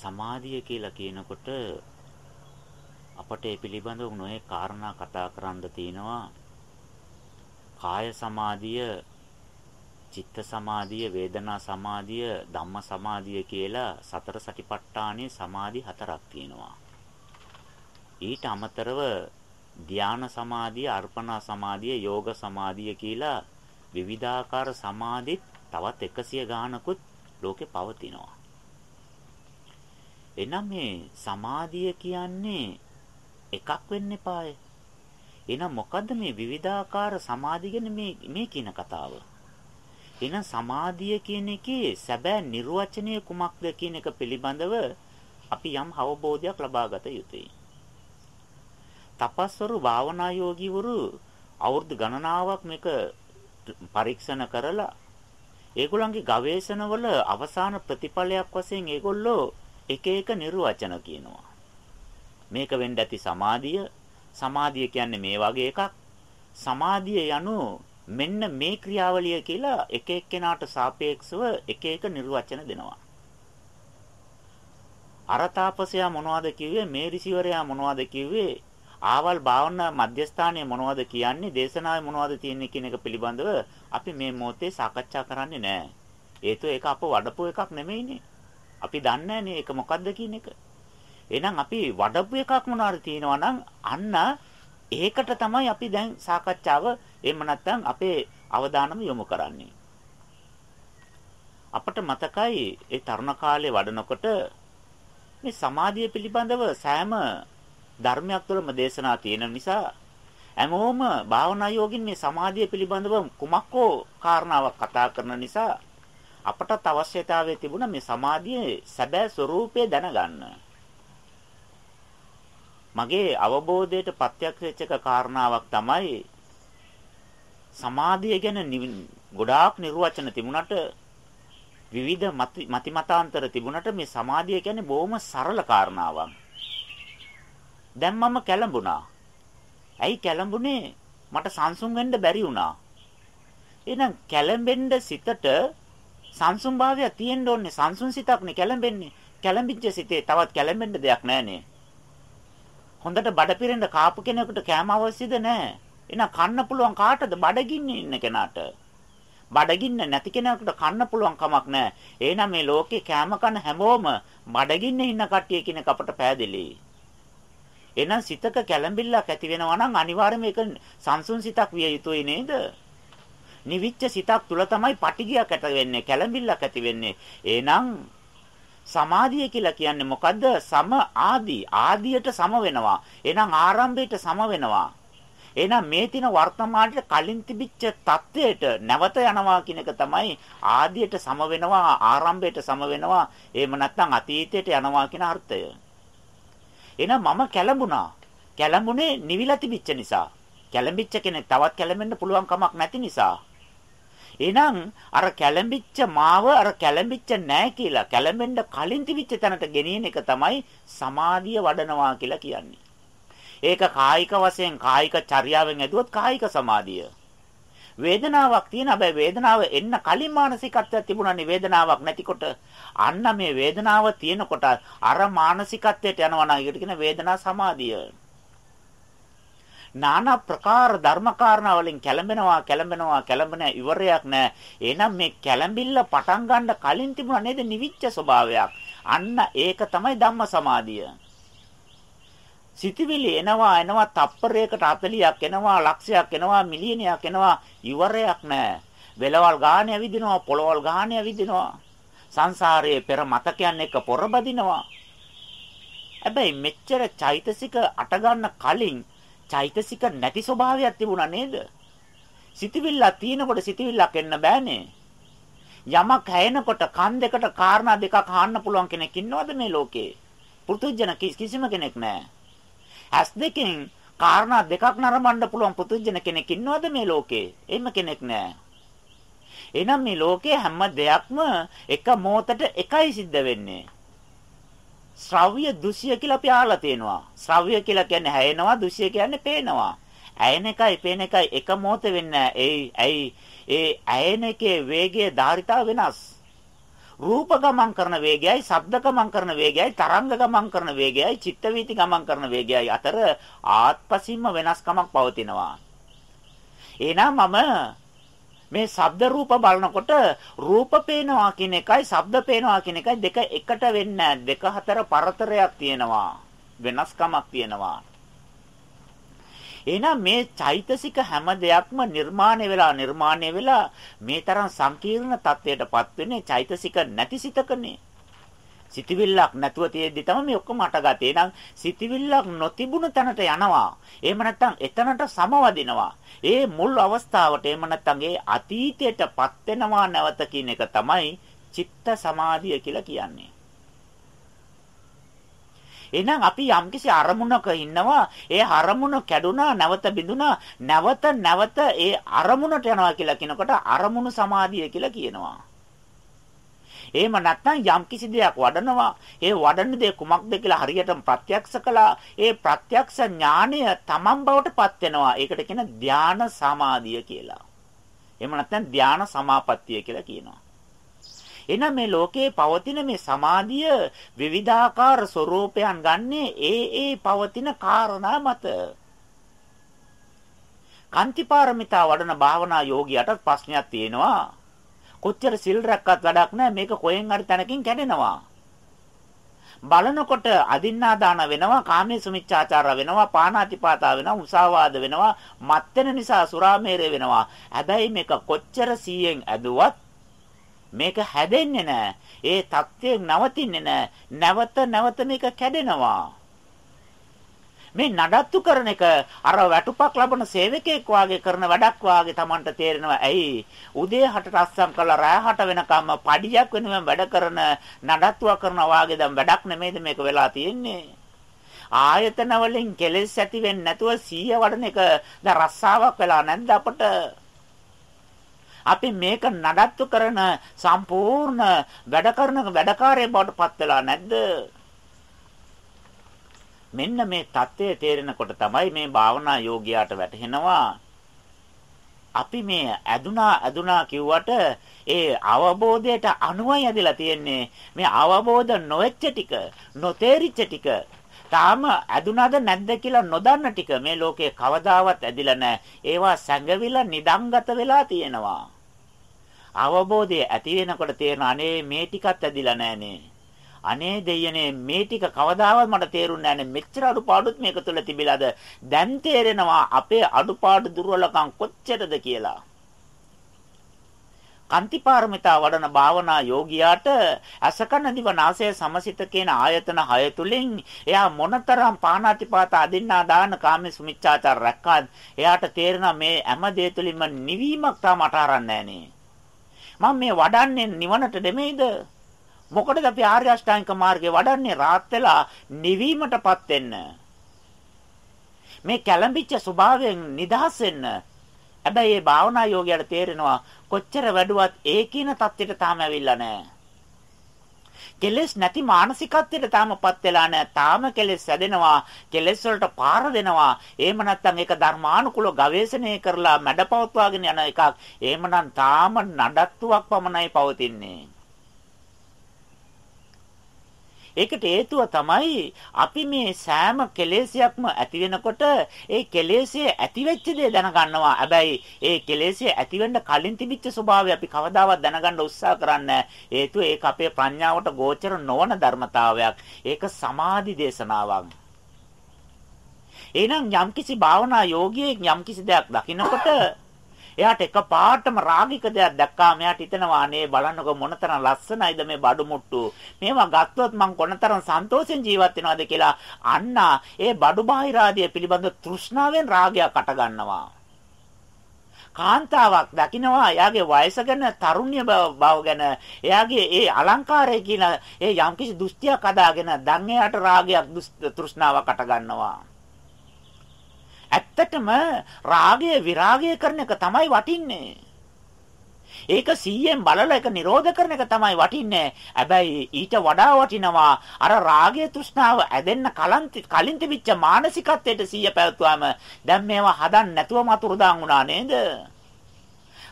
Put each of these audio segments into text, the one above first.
සමාධිය කියලා කියනකොට අපට ඒ පිළිබඳව නොයේ කාරණා කතා කරන්න තිනවා. කාය සමාධිය, චිත්ත සමාධිය, වේදනා සමාධිය, ධම්ම සමාධිය කියලා සතර සටිපට්ඨානයේ සමාධි හතරක් තියෙනවා. ඊට අමතරව ධාන සමාධිය, අර්පණා සමාධිය, යෝග සමාධිය කියලා විවිධාකාර සමාධිත් තවත් 100 ගානකුත් ලෝකේ පවතිනවා. එනම් මේ සමාධිය කියන්නේ එකක් වෙන්න එපාය. එහෙනම් මොකද්ද මේ විවිධාකාර සමාධි ගැන මේ මේ කියන කතාව? එහෙනම් සමාධිය කියන එකේ සැබෑ නිර්වචනය කුමක්ද කියන එක පිළිබඳව අපි යම් අවබෝධයක් ලබා ගත යුතුයි. තපස්වරු භාවනා යෝගීවරු අවුරුදු ගණනාවක් මේක පරීක්ෂණ කරලා ඒගොල්ලන්ගේ ගවේෂණවල අවසාන ප්‍රතිඵලයක් වශයෙන් ඒගොල්ලෝ එක එක නිර්වචන කියනවා. මේක වෙන්න ඇති සමාධිය සමාධිය කියන්නේ මේ වගේ එකක් සමාධිය යනු මෙන්න මේ ක්‍රියාවලිය කියලා එක එක්කෙනාට සාපේක්ෂව එක එක නිර්වචන දෙනවා අරතාපසයා මොනවද කිව්වේ මේ ඍෂිවරයා මොනවද කිව්වේ ආවල් භාවනා මධ්‍යස්ථානයේ මොනවද කියන්නේ දේශනාවේ මොනවද තියෙන්නේ කියන එක පිළිබඳව අපි මේ මොහොතේ සාකච්ඡා කරන්නේ නැහැ. ඒතු ඒක අප වඩපු එකක් නෙමෙයිනේ. අපි දන්නේ නැහැ ඒක මොකද්ද කියන එක. එහෙනම් අපි වඩපු එකක් මොනවාරි තියෙනවා නම් අන්න ඒකට තමයි අපි දැන් සාකච්ඡාව එහෙම නැත්නම් අපේ අවධානම යොමු කරන්නේ. අපට මතකයි ඒ තරුණ කාලේ වඩනකොට මේ සමාධිය පිළිබඳව සෑම ධර්මයක් තුළම දේශනා තියෙන නිසා හැමෝම භාවනා යෝගින් මේ සමාධිය පිළිබඳව කුමක්කෝ කාරණාවක් කතා කරන නිසා අපටත් අවශ්‍යතාවය තිබුණා මේ සමාධියේ සැබෑ ස්වરૂපය දැනගන්න. මගේ අවබෝධයට ප්‍රත්‍යක්ෂ වෙච්ච කාරණාවක් තමයි සමාධිය ගැන ගොඩාක් නිර්වචන තිබුණට විවිධ මති මතාන්තර තිබුණට මේ සමාධිය කියන්නේ බොහොම සරල කාරණාවක්. දැන් මම කැළඹුණා. ඇයි කැළඹුණේ? මට සංසුන් වෙන්න බැරි වුණා. එහෙනම් කැළඹෙන්න සිතට සංසුන් භාවය තියෙන්න ඕනේ. සංසුන් සිතක්නේ කැළඹෙන්නේ. කැළඹිච්ච සිතේ තවත් කැළඹෙන්න දෙයක් නැහනේ. හොඳට බඩ පිරෙන්න කාපු කෙනෙකුට කෑම අවශ්‍යද නැහැ. එහෙනම් කන්න පුළුවන් කාටද බඩගින්නේ ඉන්න කෙනාට. බඩගින්න නැති කෙනෙකුට කන්න පුළුවන් කමක් නැහැ. එහෙනම් මේ ලෝකේ කෑම කන හැමෝම බඩගින්නේ ඉන්න කට්ටිය කියන එක අපට පෑදෙලි. එහෙනම් සිතක කැළඹිල්ලක් ඇති වෙනවා නම් අනිවාර්යයෙන්ම ඒක සංසුන් සිතක් විය යුතුයි නේද? නිවිච්ච සිතක් තුල තමයි පටිගයක් ඇති වෙන්නේ කැළඹිල්ලක් ඇති වෙන්නේ. එහෙනම් සමාධිය කියලා කියන්නේ මොකද්ද? සම ආදී. ආදියට සම වෙනවා. එහෙනම් ආරම්භයට සම වෙනවා. එහෙනම් මේ තින වර්තමානයේ කලින් තිබිච්ච தത്വයට නැවත යනවා කියන එක තමයි ආදියට සම වෙනවා ආරම්භයට සම වෙනවා. එහෙම නැත්නම් අතීතයට යනවා කියන අර්ථය. එහෙනම් මම කැළඹුණා. කැළඹුණේ නිවිලා තිබිච්ච නිසා. කැළඹිච්ච කෙනෙක් තවත් කැළඹෙන්න පුළුවන් කමක් නැති නිසා. එහෙනම් අර කැළඹිච්ච මාව අර කැළඹිච්ච නෑ කියලා කැළඹෙන්න කලින් තිබිච්ච තැනට ගෙනියන එක තමයි සමාධිය වඩනවා කියලා කියන්නේ. ඒක කායික වශයෙන් කායික චර්යාවෙන් ඇදුවොත් කායික සමාධිය. වේදනාවක් තියෙන හැබැයි වේදනාව එන්න කලින් මානසිකත්වයක් තිබුණානේ වේදනාවක් නැතිකොට අන්න මේ වේදනාව තියෙනකොට අර මානසිකත්වයට යනවා නම් ඒකට කියන වේදනා සමාධිය. নানা ප්‍රකාර ධර්මකාරණා වලින් කැළඹෙනවා කැළඹෙනවා කැළඹෙන ඉවරයක් නැහැ. එහෙනම් මේ කැළඹිල්ල පටන් ගන්න කලින් තිබුණා නේද නිවිච්ච ස්වභාවයක්. අන්න ඒක තමයි ධම්ම සමාධිය. සිතවිලි එනවා එනවා තප්පරයකට 40ක් එනවා ලක්ෂයක් එනවා මිලියනයක් එනවා ඉවරයක් නැහැ. වෙලවල් ගානේ ඇවිදිනවා පොළවල් ගානේ ඇවිදිනවා. සංසාරයේ පෙර මතකයන් එක්ක පොරබදිනවා. හැබැයි මෙච්චර චෛතසික අට ගන්න කලින් චෛතසික නැති ස්වභාවයක් තිබුණා නේද? සිතවිල්ලක් තියෙනකොට සිතවිල්ලක් එන්න බෑනේ. යමක් හැයෙනකොට කන් දෙකට කාරණා දෙකක් අහන්න පුළුවන් කෙනෙක් ඉන්නවද මේ ලෝකේ? පෘතුජන කිසිම කෙනෙක් නැහැ. ඇස් දෙකෙන් කාරණා දෙකක් නරඹන්න පුළුවන් පුදුජන කෙනෙක් ඉන්නවද මේ ලෝකේ? එහෙම කෙනෙක් නෑ. එහෙනම් මේ ලෝකේ හැම දෙයක්ම එක මොහොතට එකයි සිද්ධ වෙන්නේ. ශ්‍රව්‍ය දෘශ්‍ය කියලා අපි අහලා තියෙනවා. ශ්‍රව්‍ය කියලා කියන්නේ හැයෙනවා, දෘශ්‍ය කියන්නේ පේනවා. ඇයෙන එකයි පේන එකයි එක මොහොත වෙන්නේ ඇයි ඇයි ඒ ඇයෙන එකේ වේගයේ ධාරිතාව වෙනස්. රූප ගමන් කරන වේගයයි, ශබ්ද ගමන් කරන වේගයයි, තරංග ගමන් කරන වේගයයි, චිත්ත වීති ගමන් කරන වේගයයි අතර ආත්පසින්ම වෙනස්කමක් පවතිනවා. එහෙනම් මම මේ ශබ්ද රූප බලනකොට රූප පේනවා කියන එකයි ශබ්ද පේනවා කියන එකයි දෙක එකට වෙන්නේ දෙක හතර පරතරයක් තියෙනවා. වෙනස්කමක් තියෙනවා. එහෙනම් මේ චෛතසික හැම දෙයක්ම නිර්මාණය වෙලා නිර්මාණය වෙලා මේ තරම් සංකීර්ණ තත්වයටපත් වෙන්නේ චෛතසික නැති සිතකනේ. සිතවිල්ලක් නැතුව තියෙද්දි තමයි මේ ඔක්කොම අටගත්තේ. එහෙනම් සිතවිල්ලක් නොතිබුණු තැනට යනවා. එහෙම නැත්නම් එතනට සමවදිනවා. ඒ මුල් අවස්ථාවට එහෙම නැත්නම් ඒ අතීතයටපත් වෙනවා නැවත කියන එක තමයි චිත්ත සමාධිය කියලා කියන්නේ. එහෙනම් අපි යම්කිසි අරමුණක ඉන්නවා ඒ අරමුණ කැඩුනා නැවත බිඳුනා නැවත නැවත ඒ අරමුණට යනවා කියලා කියනකොට අරමුණු සමාධිය කියලා කියනවා එහෙම නැත්නම් යම්කිසි දෙයක් වඩනවා. ඒ වඩන දේ කුමක්ද කියලා හරියටම ප්‍රත්‍යක්ෂ කළා. ඒ ප්‍රත්‍යක්ෂ ඥානය තමන් බවට පත් වෙනවා. ඒකට කියන ධානා සමාධිය කියලා. එහෙම නැත්නම් ධානා සමාපත්තිය කියලා කියනවා. එහෙනම් මේ ලෝකයේ පවතින මේ සමාධිය විවිධාකාර ස්වરૂපයන් ගන්නේ ඒ ඒ පවතින කාරණා මත. කාන්තිපාරමිතා වඩන භාවනා යෝගියට ප්‍රශ්නයක් තියෙනවා. කොච්චර සිල් රැක්කත් වැඩක් නැහැ මේක කොහෙන් හරි තැනකින් කැඩෙනවා. බලනකොට අදින්නා දාන වෙනවා කාමයේ සුමිච්ඡාචාර වෙනවා පානාතිපාතා වෙනවා උසාවාද වෙනවා මත් වෙන නිසා සුරාමේරය වෙනවා හැබැයි මේක කොච්චර සීයෙන් ඇදුවත් මේක හැදෙන්නේ නැහැ. ඒ தත්ත්වයෙන් නවතින්නේ නැහැ. නැවත නැවත මේක කැඩෙනවා. මේ නඩත්තු කරන එක අර වැටුපක් ලබන සේවකයෙක් වාගේ කරන වැඩක් වාගේ Tamanට තේරෙනවා. ඇයි? උදේ හටට අස්සම් කළා රෑ හට වෙනකම්ම පඩියක් වෙනුවෙන් වැඩ කරන නඩත්තුවක් කරනවා වාගේ දැන් වැඩක් නෙමෙයිද මේක වෙලා තියෙන්නේ? ආයතන වලින් කෙලෙස් ඇති වෙන්නේ නැතුව සීය වඩන එක දැන් රස්සාවක් වෙලා නැද්ද අපට? අපි මේක නඩත්තු කරන සම්පූර්ණ වැඩ කරන වැඩකාරයෙක් බවට පත් වෙලා නැද්ද? මෙන්න මේ தත්ත්වය තේරෙනකොට තමයි මේ භාවනා යෝගියාට වැටහෙනවා. අපි මේ ඇදුනා ඇදුනා කිව්වට ඒ අවබෝධයට අනුවයි ඇදලා තියෙන්නේ. මේ අවබෝධ නොවෙච්ච ටික නොතේරිච්ච ටික තාම ඇදුනද නැද්ද කියලා නොදන්න ටික මේ ලෝකේ කවදාවත් ඇදිලා නැහැ. ඒවා සැඟවිලා නිදංගත වෙලා තියෙනවා. අවබෝධය ඇති වෙනකොට තේරෙන අනේ මේ ටිකත් ඇදිලා නැහනේ. අනේ දෙයනේ මේ ටික කවදාවත් මට තේරුන්නේ නැහනේ. මෙච්චර අඩුපාඩුත් මේක තුළ තිබිලාද? දැන් තේරෙනවා අපේ අඩුපාඩු දුර්වලකම් කොච්චරද කියලා. කන්තිපාරමිතා වඩන භාවනා යෝගියාට අසකන දිවනාසය සමසිත කියන ආයතන හය තුලින් එයා මොනතරම් පාණාතිපාත අදින්නා දාන කාමේ සුමිච්ඡාචාර රැක්කාද එයාට තේරෙනවා මේ හැම දෙය තුලින්ම නිවීමක් තාම අට අරන්නේ නැහැ මම මේ වඩන්නේ නිවනට නෙමෙයිද? මොකටද අපි ආර්ය අෂ්ටාංගික මාර්ගේ වඩන්නේ රාත් වෙලා නිවීමටපත් වෙන්න. මේ කැළඹිච්ච ස්වභාවයෙන් නිදහස් වෙන්න. හැබැයි මේ භාවනා යෝගයට තේරෙනවා කොච්චර වැඩුවත් ඒ කියන தත්ත්වයට තාම ඇවිල්ලා නැහැ. කෙලෙස් නැති මානසිකත්වයට තාමපත් වෙලා නැහැ. තාම කෙලෙස් හැදෙනවා. කෙලෙස් වලට පාර දෙනවා. එහෙම නැත්නම් ඒක ධර්මානුකූලව ගවේෂණය කරලා මැඩපවත්වාගෙන යන එකක්. එහෙමනම් තාම නඩත්තුවක් පමණයි පවතින්නේ. ඒකට හේතුව තමයි අපි මේ සෑම කෙලෙසියක්ම ඇති වෙනකොට ඒ කෙලෙසිය ඇති වෙච්ච දේ දැනගන්නවා. හැබැයි ඒ කෙලෙසිය ඇති වෙන්න කලින් තිබිච්ච ස්වභාවය අපි කවදාවත් දැනගන්න උත්සාහ කරන්නේ හේතුව ඒක අපේ ප්‍රඥාවට ගෝචර නොවන ධර්මතාවයක්. ඒක සමාධි දේශනාවක්. එහෙනම් යම්කිසි භාවනා යෝගියෙක් යම්කිසි දෙයක් දකිනකොට එයාට එකපාරටම රාගික දෙයක් දැක්කාම එයාට හිතෙනවා අනේ බලන්නකො මොනතරම් ලස්සනයිද මේ බඩු මුට්ටු. මේවා ගත්තොත් මං කොනතරම් සන්තෝෂෙන් ජීවත් වෙනවද කියලා අන්න ඒ බඩු බාහිරාදිය පිළිබඳ තෘෂ්ණාවෙන් රාගයක් අට ගන්නවා. කාන්තාවක් දකිනවා එයාගේ වයස ගැන තරුණ්‍ය බව ගැන එයාගේ ඒ අලංකාරය කියන ඒ යම්කිසි දෘෂ්ටියක් අදාගෙන දැන් එයාට රාගයක් තෘෂ්ණාවක් අට ගන්නවා ඇත්තටම රාගය විරාගය කරන එක තමයි වටින්නේ. ඒක 100ෙන් බලලා ඒක නිරෝධ කරන එක තමයි වටින්නේ. හැබැයි ඊට වඩා වටිනවා අර රාගය තෘෂ්ණාව ඇදෙන්න කලින් තිබිච්ච මානසිකත්වයට 100 පැවතුවාම දැන් මේවා හදන්න නැතුව මතුරුදාන් වුණා නේද?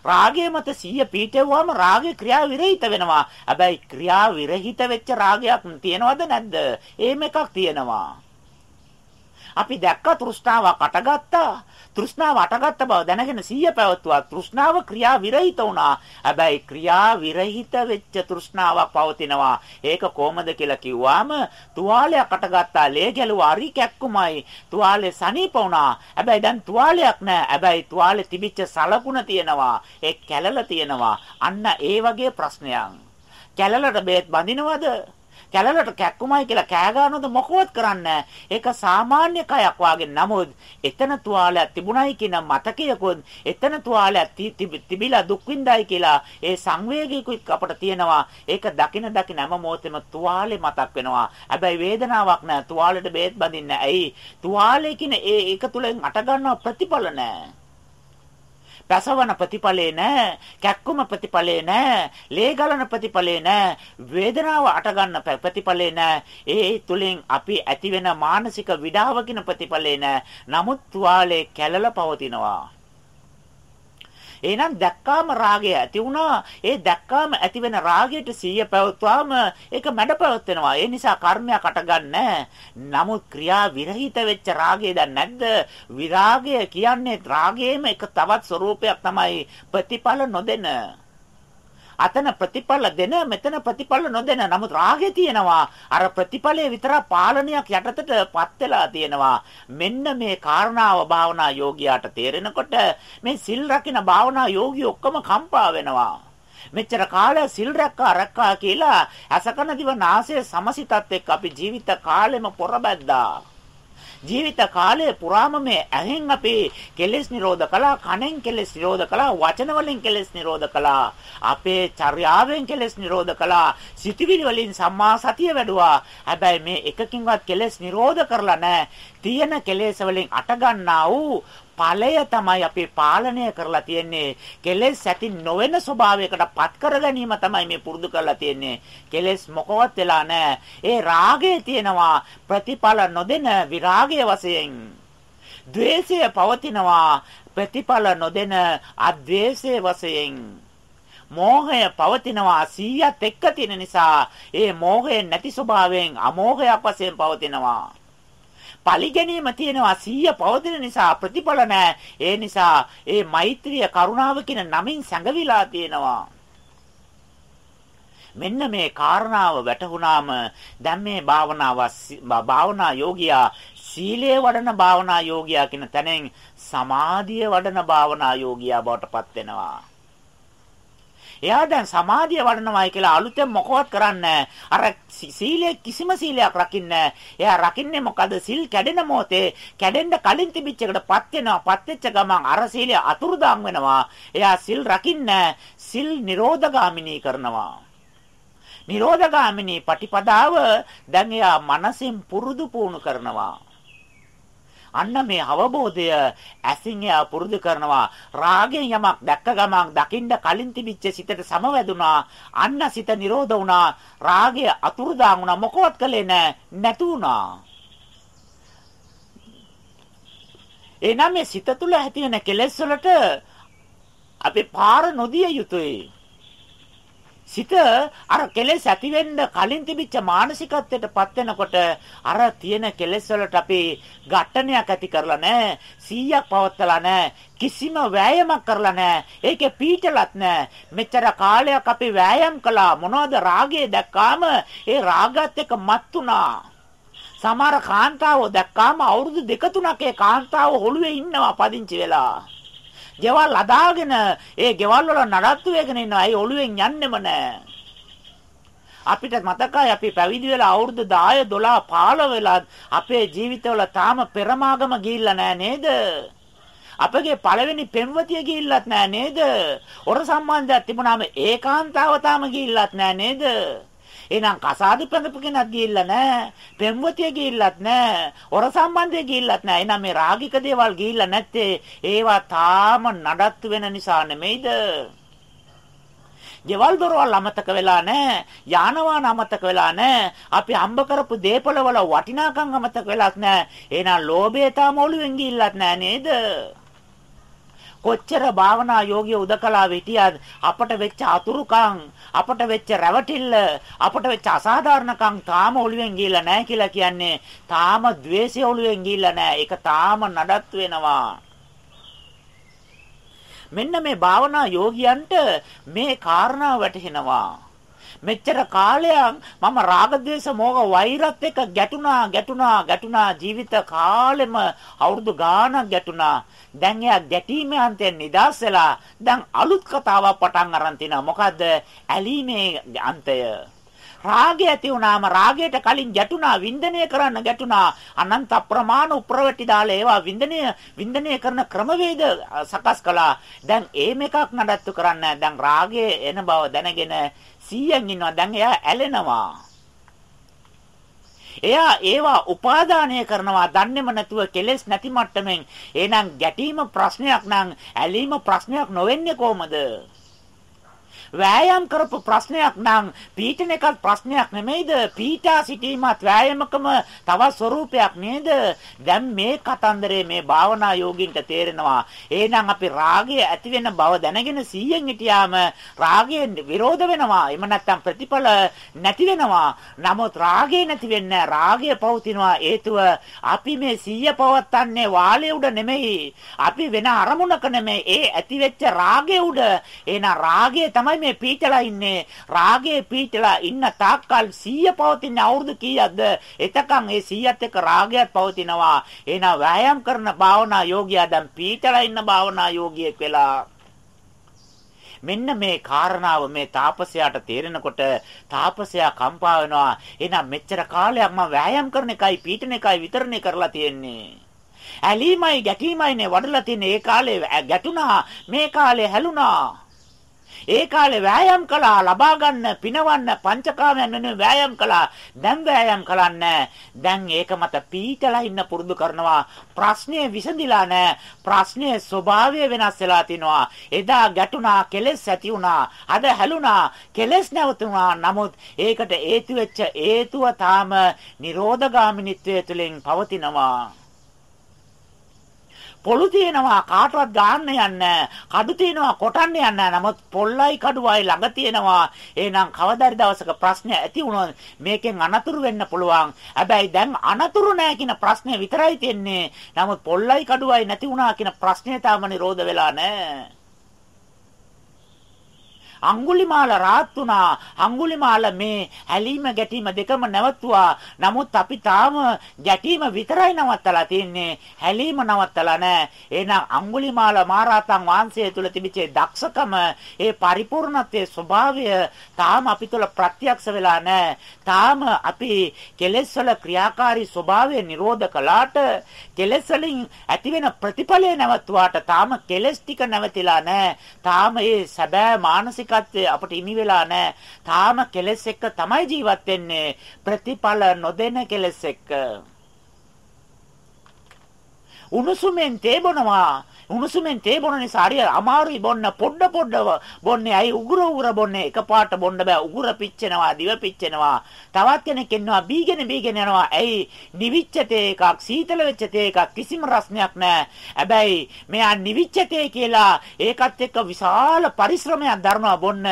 රාගය මත සිය පීඨෙව්වම රාගේ ක්‍රියා විරහිත වෙනවා. හැබැයි ක්‍රියා විරහිත වෙච්ච රාගයක් තියනවද නැද්ද? එහෙම එකක් තියෙනවා. අපි දැක්ක තෘෂ්ණාවක් අටගත්තා. තෘෂ්ණාව අටගත්ත බව දැනගෙන සීය පැවතුවා. තෘෂ්ණාව ක්‍රියා විරහිත වුණා. හැබැයි ක්‍රියා විරහිත වෙච්ච තෘෂ්ණාවක් පවතිනවා. ඒක කොහොමද කියලා කිව්වාම තුවාලයක් අටගත්තා. ලේ ගැලුවා. අරි කැක්කුමයි. තුවාලේ සනීප වුණා. හැබැයි දැන් තුවාලයක් නැහැ. හැබැයි තුවාලේ තිබිච්ච සලකුණ තියෙනවා. ඒ කැළල තියෙනවා. අන්න ඒ වගේ ප්‍රශ්නයක්. කැළලට බේත් බඳිනවද? කැලලට කැක්කුමයි කියලා කෑ ගන්නවද මොකවත් කරන්නේ ඒක සාමාන්‍ය කයක් වාගේ. නමුත් එතන තුවාලයක් තිබුණයි කියන මතකයකොත් එතන තුවාලයක් තිබිලා දුක් විඳයි කියලා ඒ සංවේගීකුත් අපට තියෙනවා. ඒක දකින දකින හැම මොහොතෙම තුවාලේ මතක් වෙනවා. හැබැයි වේදනාවක් නැහැ. තුවාලෙට බේත් බඳින්නේ ඇයි? තුවාලේ කියන ඒ ඒක තුලින් අට ගන්නව ප්‍රතිඵල නැහැ. පැසවන ප්‍රතිඵලේ නැහැ, කැක්කුම ප්‍රතිඵලේ නැහැ, ලේ ගලන ප්‍රතිඵලේ නැහැ, වේදනාව අට ගන්න ප්‍රතිඵලේ නැහැ. ඒ තුලින් අපි ඇතිවෙන මානසික විඩාවකින ප්‍රතිඵලේ නැහැ. නමුත් තුවාලේ කැළල පවතිනවා. එහෙනම් දැක්කාම රාගය ඇති වුණා. ඒ දැක්කාම ඇතිවෙන රාගයට සිහිය පැවතුවාම ඒක මැඩ පැවතෙනවා. ඒ නිසා කර්මයක් අටගන්නේ නමුත් ක්‍රියා විරහිත වෙච්ච රාගය දැන් නැද්ද? විරාගය කියන්නේ රාගයේම එක තවත් ස්වરૂපයක් තමයි ප්‍රතිඵල නොදෙන. අතන ප්‍රතිඵල දෙන මෙතන ප්‍රතිඵල නොදෙන. නමුත් රාගය තියෙනවා. අර ප්‍රතිඵලයේ විතර පාලනයක් යටතටපත් වෙලා තියෙනවා. මෙන්න මේ කාරණාව භාවනා යෝගියාට තේරෙනකොට මේ සිල් රකින්න භාවනා යෝගී ඔක්කොම කම්පා වෙනවා. මෙච්චර කාලය සිල් රැක්කා රැක්කා කියලා අසකන දිව නාසය සමසිතත් එක්ක අපි ජීවිත කාලෙම පොරබැද්දා. ජීවිත කාලය පුරාම මේ ඇහෙන් අපි කෙලෙස් නිරෝධ කළා කනෙන් කෙලෙස් නිරෝධ කළා වචන වලින් කෙලෙස් නිරෝධ කළා අපේ චර්යාවෙන් කෙලෙස් නිරෝධ කළා සිතවිලි වලින් සම්මා සතිය වැඩුවා. හැබැයි මේ එකකින්වත් කෙලෙස් නිරෝධ කරලා නැහැ තියෙන කෙලෙස් වලින් අට ගන්නා වූ ඵලය තමයි අපි පාලනය කරලා තියෙන්නේ. කෙලෙස් ඇති නොවන ස්වභාවයකට පත් කර ගැනීම තමයි මේ පුරුදු කරලා තියෙන්නේ. කෙලෙස් මොකවත් වෙලා නැහැ. ඒ රාගය තියෙනවා ප්‍රතිඵල නොදෙන විරාගය වශයෙන්. ද්වේෂය පවතිනවා ප්‍රතිඵල නොදෙන අද්වේෂය වශයෙන්. මෝහය පවතිනවා 100ත් එක්ක තියෙන නිසා ඒ මෝහය නැති ස්වභාවයෙන් අමෝහයක් වශයෙන් පවතිනවා පරිගැනීම තියෙනවා 100 පවතින නිසා ප්‍රතිඵල නැහැ. ඒ නිසා ඒ මෛත්‍රිය කරුණාව කියන නමින් සැඟවිලා තියෙනවා. මෙන්න මේ කාරණාව වැටහුණාම දැන් මේ භාවනාව භාවනා යෝගියා සීලයේ වඩන භාවනා යෝගියා කියන තැනෙන් සමාධිය වඩන භාවනා යෝගියා බවට පත් වෙනවා. එයා දැන් සමාධිය වඩනවායි කියලා අලුතෙන් මොකවත් කරන්නේ අර සීලයේ කිසිම සීලයක් රකින්නේ එයා රකින්නේ මොකද සිල් කැඩෙන මොහොතේ කැඩෙන්න කලින් තිබිච්ච එකටපත් වෙනවාපත් වෙච්ච ගමන් අර සීලය අතුරුදාන් වෙනවා. එයා සිල් රකින්නේ සිල් නිරෝධගාමිනී කරනවා. නිරෝධගාමිනී පටිපදාව දැන් එයා මනසින් පුරුදු පුහුණු කරනවා. අන්න මේ අවබෝධය ඇසින් එයා පුරුදු කරනවා. රාගයෙන් යමක් දැක්ක ගමන් දකින්න කලින් තිබිච්ච සිතට සමවැදුනා. අන්න සිත නිරෝධ වුණා. රාගය අතුරුදාන් වුණා. මොකවත් කළේ නැහැ නැතු වුණා. එනනම් මේ සිත තුළ ඇති වෙන කෙලෙස් වලට අපි පාර නොදිය යුතුයි. සිත අර කෙලෙස් ඇති වෙන්න කලින් තිබිච්ච මානසිකත්වයටපත් වෙනකොට අර තියෙන කෙලෙස් වලට අපි ඝට්ටනයක් ඇති කරලා නැහැ 100ක් පවත්තලා නැහැ කිසිම වෑයමක් කරලා නැහැ. ඒකේ පීඩලත් නැහැ. මෙච්චර කාලයක් අපි වෑයම් කළා. මොනවද රාගය දැක්කාම? ඒ රාගත් එක්ක මත්ුණා සමහර කාන්තාවෝ දැක්කාම අවුරුදු දෙක තුනක් ඒ කාන්තාව ඔළුවේ ඉන්නවා පදිංචි වෙලා. ගෙවල් අදාගෙන ඒ ගෙවල් වල නඩත්තු වෙගෙන ඉන්නවා. අයි ඔළුවෙන් යන්නෙම නෑ. අපිට මතකයි අපි පැවිදි වෙලා අවුරුදු 10 12 15 වෙලා අපේ ජීවිතවල තාම පෙරමාගම ගිහිල්ලා නෑ නේද? අපගේ පළවෙනි පෙම්වතිය ගිහිල්ලත් නෑ නේද? ඔර සම්බන්ධයක් තිබුණාම ඒකාන්තාව තාම ගිහිල්ලත් නෑ නේද? එහෙනම් කසාද පැඳපු කෙනෙක් ගිහිල්ලා නැහැ. පෙම්වතිය ගිහිල්ලත් නැහැ. ඔර සම්බන්ධය ගිහිල්ලත් නැහැ. එහෙනම් මේ රාගික දේවල් ගිහිල්ලා නැත්තේ ඒවා තාම නඩත්තු වෙන නිසා නෙමෙයිද? ගෙවල් දොරවල් අමතක වෙලා නැහැ. යාන වාහන අමතක වෙලා නැහැ. අපි හම්බ කරපු දේපල වල වටිනාකම් අමතක වෙලත් නැහැ. එහෙනම් ලෝභය තාම ඔළුවෙන් ගිහිල්ලත් නැහැ නේද? කොච්චර භාවනා යෝගිය උදකලා හිටියත් අපට වෙච්ච අතුරුකම් අපට වෙච්ච රැවටිල්ල අපට වෙච්ච අසාධාරණකම් තාම ඔළුවෙන් ගිහිල්ලා නැහැ කියලා කියන්නේ තාම द्वේෂය ඔළුවෙන් ගිහිල්ලා නැහැ ඒක තාම නඩත් වෙනවා. මෙන්න මේ භාවනා යෝගියන්ට මේ කාරණා වැටහෙනවා. මෙච්චර කාලයක් මම රාග ద్వේෂ මෝහ වෛරත් එක්ක ගැටුණා ගැටුණා ගැටුණා. ජීවිත කාලෙම අවුරුදු ගාණක් ගැටුණා. දැන් එයා ගැටීමේ අන්තයෙන් නිදාස් වෙලා දැන් අලුත් කතාවක් පටන් අරන් තිනවා. මොකද්ද? ඇලීමේ අන්තය. රාගය ඇති වුණාම රාගයට කලින් ගැටුණා වින්දනය කරන්න ගැටුණා. අනන්ත අප්‍රමාණ උප්‍රවටි දාලා ඒවා වින්දනය වින්දනය කරන ක්‍රමවේද සකස් කළා. දැන් ඒම එකක් නඩත්තු කරන්න දැන් රාගය එන බව දැනගෙන 100න් ඉන්නවා. දැන් එයා ඇලෙනවා. එයා ඒවා උපාදානය කරනවා. දන්නේම නැතුව කෙලෙස් නැති මට්ටමින්. එහෙනම් ගැටීම ප්‍රශ්නයක් නම් ඇලීම ප්‍රශ්නයක් නොවෙන්නේ කොහමද? වෑයම් කරපු ප්‍රශ්නයක් නම් පීඨන එකත් ප්‍රශ්නයක් නෙමෙයිද? පීඨා සිටීමත් වෑයමකම තවත් ස්වરૂපයක් නේද? දැන් මේ කතන්දරේ මේ භාවනා යෝගින්ට තේරෙනවා. එහෙනම් අපි රාගය ඇති වෙන බව දැනගෙන 100න් හිටියාම රාගය විරෝධ වෙනවා. එහෙම නැත්නම් ප්‍රතිඵල නැති වෙනවා. නමුත් රාගය නැති වෙන්නේ රාගය පවතිනවා. හේතුව අපි මේ 100 පවත්තන්නේ වාලේ උඩ නෙමෙයි. අපි වෙන අරමුණක නෙමෙයි. ඒ ඇති වෙච්ච රාගය උඩ. එහෙනම් රාගය තමයි තමයි මේ පීචලා ඉන්නේ. රාගයේ පීචලා ඉන්න තාක්කල් 100 පවතින අවුරුදු කීයක්ද? එතකන් ඒ 100ත් එක්ක රාගයත් පවතිනවා. එහෙනම් වෑයම් කරන භාවනා යෝගියා දැන් පීචලා ඉන්න භාවනා යෝගියෙක් වෙලා මෙන්න මේ කාරණාව මේ තාපසයාට තේරෙනකොට තාපසයා කම්පා වෙනවා. එහෙනම් මෙච්චර කාලයක් මම වෑයම් කරන එකයි පීඨන එකයි විතරනේ කරලා තියෙන්නේ. ඇලීමයි ගැටීමයිනේ වඩලා තියෙන ඒ කාලේ ගැටුණා මේ කාලේ හැලුණා ඒ කාලේ වෑයම් කළා ලබා ගන්න පිනවන්න පංචකාමයන් වෙනුවෙන් වෑයම් කළා. දැන් වෑයම් කරන්නේ දැන් ඒක මත පීතලා ඉන්න පුරුදු කරනවා. ප්‍රශ්නේ විසඳිලා නැහැ. ප්‍රශ්නේ ස්වභාවය වෙනස් වෙලා තිනවා. එදා ගැටුණා කෙලෙස් ඇති වුණා. අද හැලුණා කෙලෙස් නැවතුණා. නමුත් ඒකට හේතු වෙච්ච හේතුව තාම නිරෝධගාමිනිත්වය තුළින් පවතිනවා. පොළු තියෙනවා කාටවත් ගාන්න යන්නේ කඩු තියෙනවා කොටන්න යන්නේ නමුත් පොල්ලයි කඩුවයි ළඟ තියෙනවා. එහෙනම් කවදාරි දවසක ප්‍රශ්න ඇති වුණොත් මේකෙන් අනතුරු වෙන්න පුළුවන්. හැබැයි දැන් අනතුරු නැහැ කියන ප්‍රශ්නේ විතරයි තියෙන්නේ. නමුත් පොල්ලයි කඩුවයි නැති වුණා කියන ප්‍රශ්නේ තාම නිරෝධ වෙලා නැහැ. අඟුලිමාල රාත් වුණා. අඟුලිමාල මේ හැලීම ගැටීම දෙකම නැවතුවා. නමුත් අපි තාම ගැටීම විතරයි නවත්තලා තින්නේ. හැලීම නවත්තලා නැහැ. එහෙනම් අඟුලිමාල මහරහතන් වහන්සේ තුල තිබිච්ච දක්ෂකම, ඒ පරිපූර්ණත්වයේ ස්වභාවය තාම අපි තුල ප්‍රත්‍යක්ෂ වෙලා නැහැ. තාම අපි කෙලෙස් වල ක්‍රියාකාරී ස්වභාවය නිරෝධ කළාට කෙලෙස් වලින් ඇතිවෙන ප්‍රතිඵලය නැවතුවාට තාම කෙලෙස් ටික නැවතිලා නැහැ. තාම මේ සැබෑ මානසික මානසිකත්වයේ අපට ඉනි වෙලා නැහැ. තාම කෙලෙස් එක්ක තමයි ජීවත් වෙන්නේ. ප්‍රතිඵල නොදෙන කෙලෙස් එක්ක. උණුසුමෙන් තේ බොනවා උණුසුමෙන් තේ බොන නිසා හරි අමාරුයි බොන්න පොඩ පොඩ බොන්නේ. අයි උගුර උගුර බොන්නේ. එකපාරට බොන්න බෑ. උගුර පිච්චෙනවා, දිව පිච්චෙනවා. තවත් කෙනෙක් ඉන්නවා බීගෙන බීගෙන යනවා. ඇයි නිවිච්ච තේ එකක්, සීතල වෙච්ච තේ එකක් කිසිම රසණයක් නැහැ. හැබැයි මෙයා නිවිච්ච තේ කියලා ඒකත් එක්ක විශාල පරිශ්‍රමයක් දරනවා බොන්න.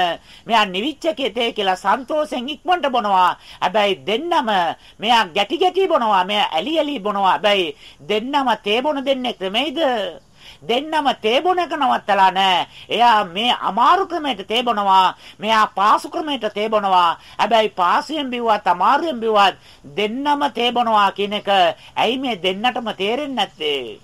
මෙයා නිවිච්ච තේ කියලා සන්තෝෂෙන් ඉක්මනට බොනවා. හැබැයි දෙන්නම මෙයා ගැටි ගැටි බොනවා. මෙයා ඇලි ඇලි බොනවා. හැබැයි දෙන්නම තේ බොන දෙන්නේ නෙමෙයිද? දෙන්නම තේ බොන එක නවත්තලා නැහැ. එයා මේ අමාරු ක්‍රමයට තේ බොනවා. මෙයා පාසු ක්‍රමයට තේ බොනවා. හැබැයි පාසුවෙන් බිව්වත් අමාරුවෙන් බිව්වත් දෙන්නම තේ බොනවා කියන එක ඇයි මේ දෙන්නටම තේරෙන්නේ නැත්තේ?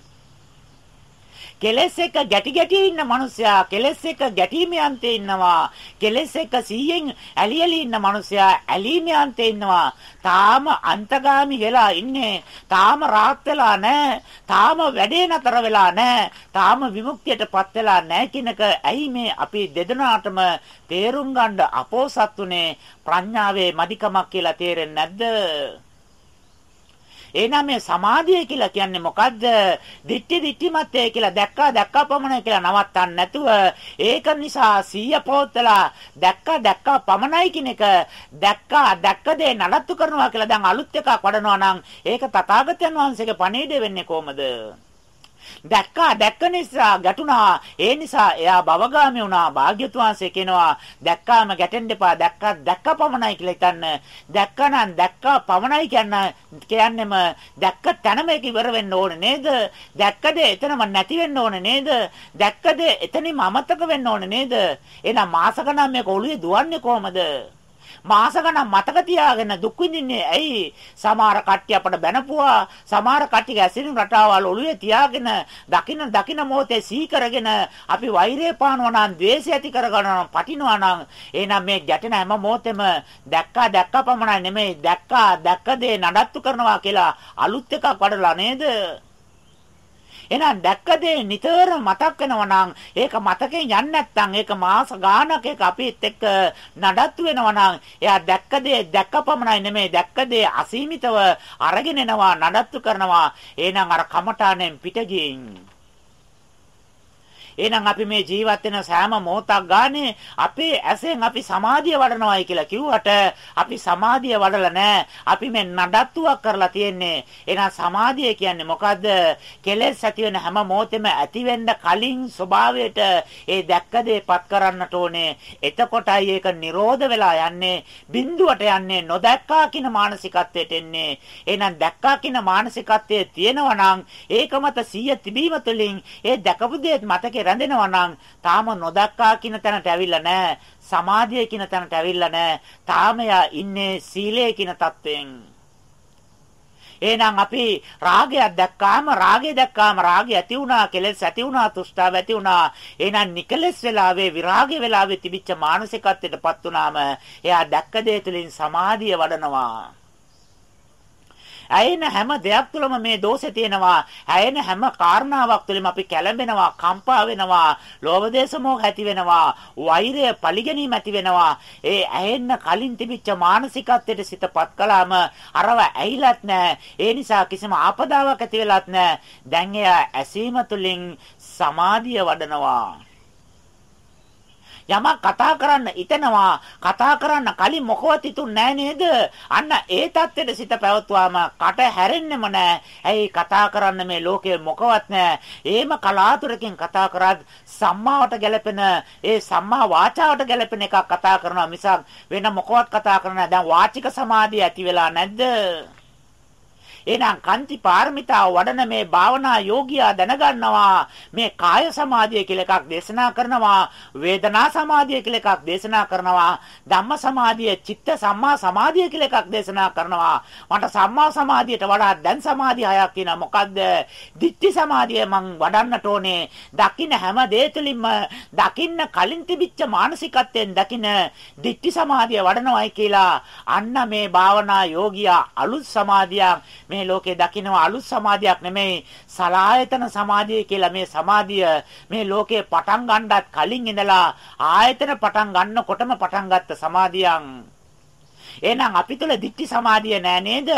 කෙලස් එක ගැටි ගැටි ඉන්න මිනිසයා කෙලස් එක ගැටීමේ අන්තේ ඉන්නවා. කෙලස් එක 100න් ඇලි ඇලි ඉන්න මිනිසයා ඇලීමේ අන්තේ ඉන්නවා. තාම අන්තගාමි වෙලා ඉන්නේ. තාම රාත් වෙලා නැහැ. තාම වැඩේ නතර වෙලා නැහැ. තාම විමුක්තියටපත් වෙලා නැහැ කියනක ඇයි මේ අපි දෙදෙනාටම තේරුම් ගන්න අපෝසත් උනේ ප්‍රඥාවේ මදිකමක් කියලා තේරෙන්නේ නැද්ද? එහෙනම් මේ සමාධිය කියලා කියන්නේ මොකද්ද? දිට්ටි දිට්ටිමත්ය කියලා දැක්කා දැක්කා පමණයි කියලා නවත්තන්න නැතුව ඒක නිසා සීය පොත්තලා දැක්කා දැක්කා පමණයි කියන එක දැක්කා දැක්ක දේ නඩත්තු කරනවා කියලා දැන් අලුත් එකක් වඩනවා නම් ඒක තථාගතයන් වහන්සේගේ පණිවිඩය වෙන්නේ කොහමද? දැක්කා දැක්ක නිසා ගැටුණා. ඒ නිසා එයා භවගාමී වුණා. භාග්‍යතුන් වහන්සේ කියනවා දැක්කාම ගැටෙන්න එපා. දැක්කා දැක්ක පමණයි කියලා හිතන්න. දැක්කනම් දැක්කා පමණයි කියන්න කියන්නෙම දැක්ක තැනම ඒක ඉවර වෙන්න ඕනේ නේද? දැක්කද එතනම නැති වෙන්න ඕනේ නේද? දැක්කද එතනින්ම අමතක වෙන්න ඕනේ නේද? එහෙනම් මාස ගණන් මේක ඔළුවේ දුවන්නේ කොහමද? මාස ගණන් මතක තියාගෙන දුක් විඳින්නේ ඇයි? සමහර කට්ටිය අපට බැනපුවා. සමහර කට්ටිය ඇසිරින් රටාවල් ඔළුවේ තියාගෙන දකින්න දකින්න මොහොතේ සී කරගෙන අපි වෛරය පානවා නම්, ද්වේෂය ඇති කරගන්නවා නම්, පටිනවා නම්, එහෙනම් මේ ගැටෙන හැම මොහොතෙම දැක්කා දැක්කා පමණයි නෙමෙයි දැක්කා දැක්ක දේ නඩත්තු කරනවා කියලා අලුත් එකක් වඩලා නේද? එහෙනම් දැක්ක දේ නිතර මතක් වෙනවා නම් ඒක මතකෙන් යන්නේ නැත්නම් ඒක මාස ගාණක් ඒක අපිත් එක්ක නඩත්තු වෙනවා නම් එයා දැක්ක දේ දැක්ක පමණයි නෙමෙයි. දැක්ක දේ අසීමිතව අරගෙන එනවා නඩත්තු කරනවා. එහෙනම් අර කමඨාණයෙන් පිට ගියින් එහෙනම් අපි මේ ජීවත් වෙන සෑම මොහොතක් ගානේ අපේ ඇසෙන් අපි සමාධිය වඩනවායි කියලා කිව්වට අපි සමාධිය වඩලා නැහැ. අපි මේ නඩත්තුවක් කරලා තියෙන්නේ. එහෙනම් සමාධිය කියන්නේ මොකද්ද? කෙලෙස් ඇති වෙන හැම මොහොතෙම ඇති වෙන්න කලින් ස්වභාවයට ඒ දැක්ක දේපත් කරන්නට ඕනේ. එතකොටයි ඒක නිරෝධ වෙලා යන්නේ. බිඳුවට යන්නේ නොදැක්කා කියන මානසිකත්වයට එන්නේ. එහෙනම් දැක්කා කියන මානසිකත්වයේ තියෙනවා නම් ඒක මත සිය තිබීම තුළින් ඒ දැකපු දේ මතකේ ඒකේ රැඳෙනවා නම් තාම නොදක්කා කියන තැනට ඇවිල්ලා නැහැ. සමාධිය කියන තැනට ඇවිල්ලා නැහැ. තාම ඉන්නේ සීලය කියන தත්වයෙන්. එහෙනම් අපි රාගයක් දැක්කාම රාගය දැක්කාම රාගය ඇති වුණා කෙලෙස් ඇති වුණා තුෂ්ඨාව ඇති වුණා එහෙනම් නිකලස් වෙලාවේ විරාගය වෙලාවේ තිබිච්ච මානසිකත්වයටපත් වුණාම එයා දැක්ක දේ තුළින් සමාධිය වඩනවා ඇයෙන හැම දෙයක් තුළම මේ දෝෂේ තියෙනවා. ඇයෙන හැම කාරණාවක් තුළම අපි කැළඹෙනවා, කම්පා වෙනවා, ලෝභ දේශ මොහ ඇති වෙනවා, වෛරය, පරිගැනීම ඇති වෙනවා. ඒ ඇයෙන්න කලින් තිබිච්ච මානසිකත්වයට සිතපත් කළාම අරව ඇහිලත් නැහැ. ඒ නිසා කිසිම ආපදාවක් ඇති වෙලත් නැහැ. දැන් එයා ඇසීම තුළින් සමාධිය වඩනවා. යමක් කතා කරන්න හිතෙනවා කතා කරන්න කලින් මොකවත් හිතුන්නේ නේද? අන්න ඒ தත්ත්වෙට සිත පැවතුවාම කට හැරෙන්නෙම නෑ. ඇයි කතා කරන්න මේ ලෝකේ මොකවත් නෑ? ඒම කලාතුරකින් කතා කරත් සම්මාවට ගැලපෙන ඒ සම්මා වාචාවට ගැලපෙන එකක් කතා කරනවා මිසක් වෙන මොකවත් කතා කරන්නේ දැන් වාචික සමාධිය ඇති වෙලා නැද්ද? එහෙනම් කාන්ති පාරමිතාව වඩන මේ භාවනා යෝගියා දැනගන්නවා. මේ කාය සමාධිය කියලා එකක් දේශනා කරනවා වේදනා සමාධිය කියලා එකක් දේශනා කරනවා ධම්ම සමාධිය චිත්ත සම්මා සමාධිය කියලා එකක් දේශනා කරනවා. මට සම්මා සමාධියට වඩා දැන් සමාධිය හයක් තියෙනවා මොකද්ද? ditthi සමාධිය මං වඩන්නට ඕනේ. දකින්න හැම දේ තුළින්ම දකින්න කලින් තිබිච්ච මානසිකත්වයෙන් දකින්න ditthi සමාධිය වඩනවායි කියලා අන්න මේ භාවනා යෝගියා අලුත් සමාධියක් මේ ලෝකේ දකින්න අලුත් සමාධියක් නෙමෙයි සලායතන සමාධිය කියලා මේ සමාධිය මේ ලෝකේ පටන් ගන්නත් කලින් ඉඳලා ආයතන පටන් ගන්නකොටම පටන් ගත්ත සමාධියක් එහෙනම් අපි තුල ditthi සමාධිය නෑ නේද?